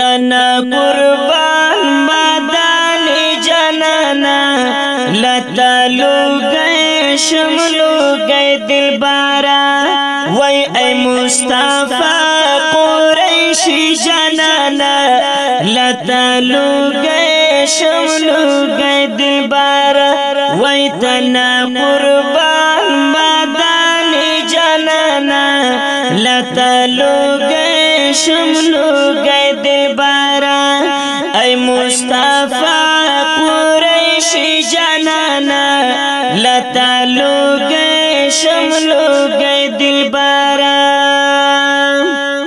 تنا قربان مدان جنانا لتا لوگئے شم لوگئے دل بارا وی اے مصطفیٰ قریشی جنانا لتا لوگئے شم لوگئے دل بارا وی تنا قربان مدان جنانا لتا لوگئے شم لوگئے شنانا لتا لوګي شم لوګي دلبارا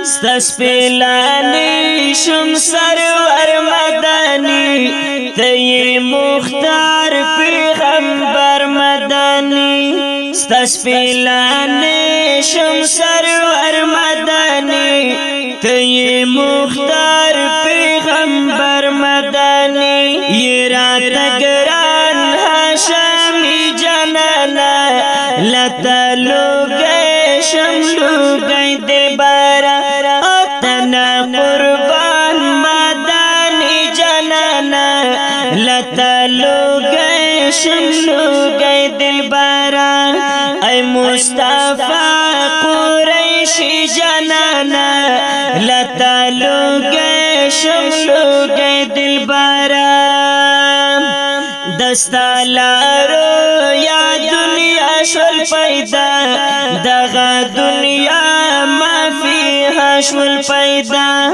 ستس پلاني شم سرور مداني تي مختار پیغمبر مداني ستس پلاني شم سرور مداني تي مختار لوګي شم لوګي د بارا اتنا قربان مداني جنانا لتا لوګي شم لوګي دل بارا اي مصطفى قريش جنانا لتا لوګي شم لوګي دل بارا دستا لارو یا دنیا شول پیدا دغه دنیا ما فيها شول پیدا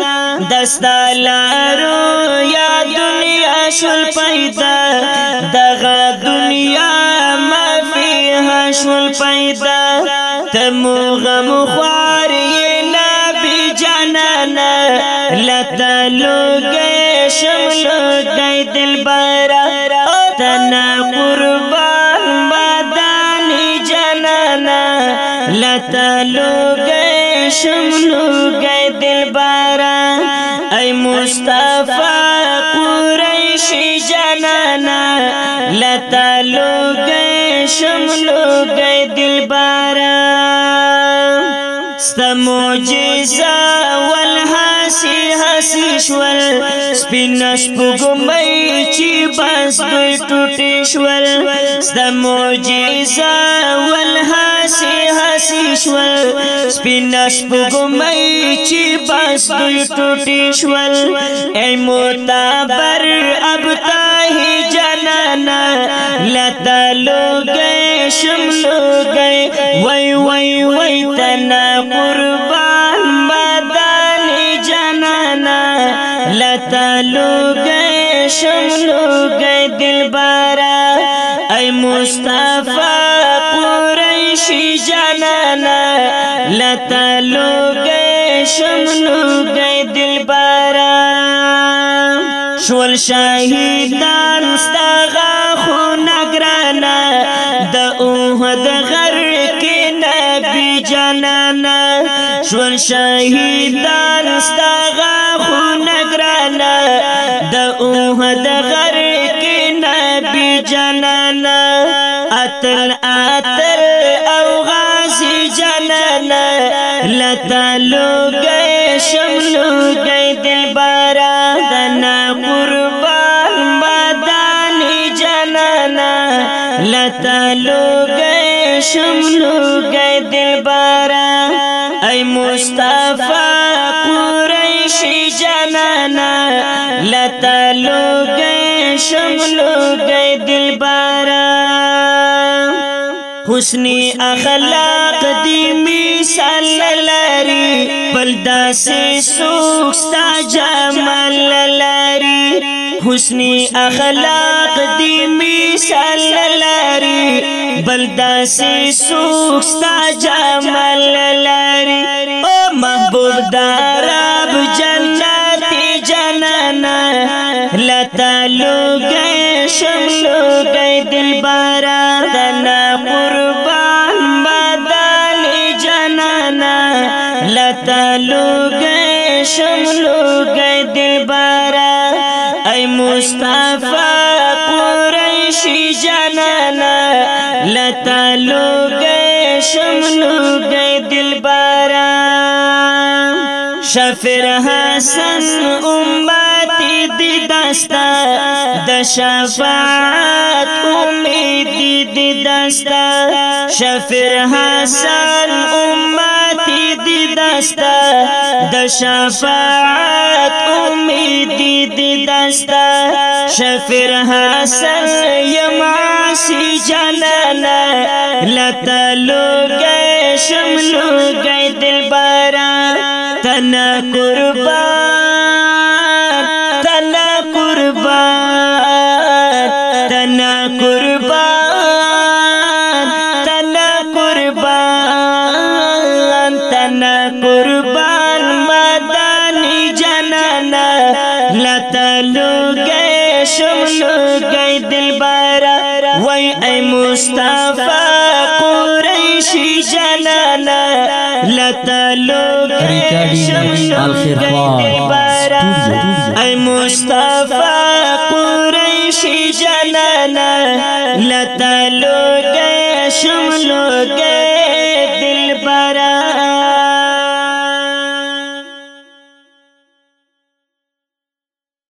دستالارو یا دنیا شول پیدا دغه دنیا ما فيها شول پیدا تمو غم خوار نبی جانانا لتا گئے شملو گئے دلبر لتا لوګي شم لوګي دلبارا اي مصطفی قریشی جنانا لتا لوګي شم لوګي دلبارا ستموجزا والحاسی حاسی شول سپین سپوږمۍ چې بس دوی ټوټې شول د معجزه ول هسي هسي شول سپین سپګمې چې بس دوی ټوټې شول ای موتبر اب ته جنانا لتلو گئے شملو گئے وای وای وای تنا قربان مدان جنانا لتلو گئے شم لوګي دلبارا اي مصطفی قریشی جانانا لتا لوګي شم لوګي دلبارا شول شهیدان استغا خو نگرانا د اوه دغه گرانا شول شهیدان استغا خون گرانا د اوه د غر کې نبی جنانا اتل اتل او غازی جنانا لتلو گئے شملو گئے دل بارا دنا قربان مدانی جنانا لتلو گئے شملو گئے دل بارا مصطفا مصطفیٰ قریش جنانا لتا لو شم لو گئے دل بارا حسنی اخلاق دی سال لاری لری سے سخ سا لاری حسنی دیمی دی لاری بلدہ سے سوکستا جامل جمل محبوب درب جنت جنانا لتا لوګي شم لوګي دلبارا دنا قربان بدل جنانا لتا لوګي شم لوګي دلبارا اي مصطفی قریشی جنانا لتا لوګي شم شفر حسن امتی دی دستا د شفاعت امید دی دستا شفر حسن امتی دستا د شفاعت امید دی دستا شفر حسن یماسی جانانا لتا گئے شملو گئے دل بارا تنا قربان قربان مدانی جنانا لتلو گئے شملو گئے دل بارا وی اے مصطفیٰ قریشی جنانا لتلو گئے شملو گئے دل بارا اے مصطفیٰ قریشی جنانا لتلو گئے شملو گئے